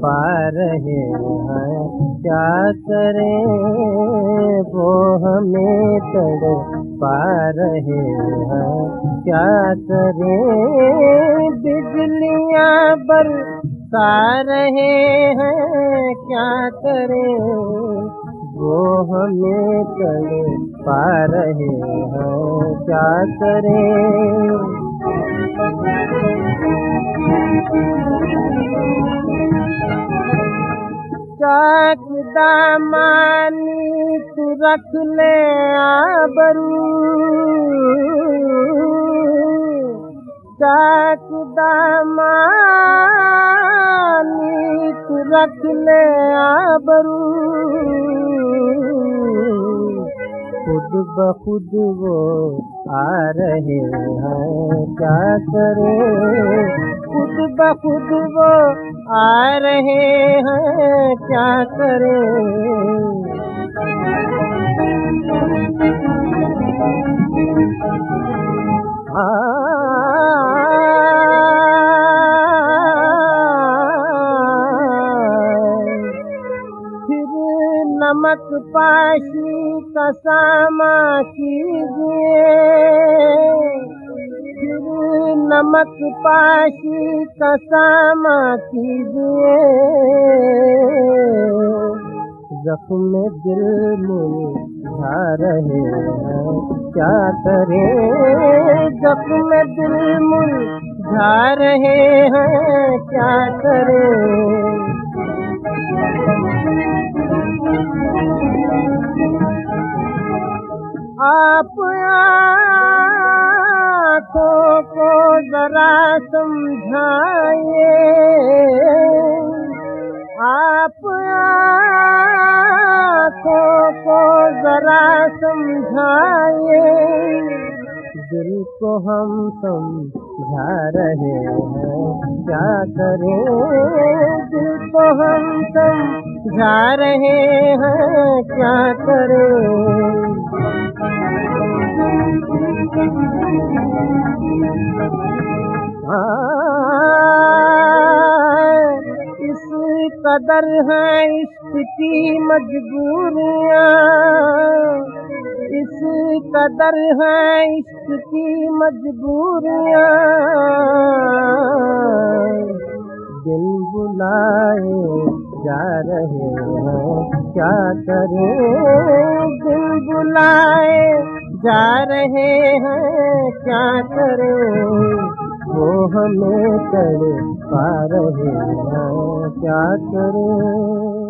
पा रहे हैं क्या करें? वो हमें तड़ पा रहे हैं, क्या करें? बिजलियाँ बरसा रहे हैं, क्या करें? वो हमें तड़ पा रहे हैं, क्या करें? चाक दामानी तू रख ले आबरू। चाक दामानी तू रख ले आबरू। खुद ब खुद वो आ रहे हैं क्या करें खुद खुद वो आ रहे हैं क्या करें? फिर नमक पाशी कसामा कीजिए। फिर नमक पाशी कसामा कीजिए जख्म दिल मुझा रहे हैं क्या करें जख्म दिल मुझा रहे हैं क्या करें आप आँखों को जरा समझाइए। आप आँखों को जरा समझाइए। दिल को हम समझा रहे हैं, क्या करें? दिल को हम समझा रहे हैं, क्या करें? इस कदर है इश्क की मजबूरियाँ। इस कदर है इश्क की मजबूरियाँ। दिन बुलाए जा रहे हैं, क्या करें? दिल बुलाए जा रहे हैं क्या करें? वो हमें कर पा रहे हैं क्या करें?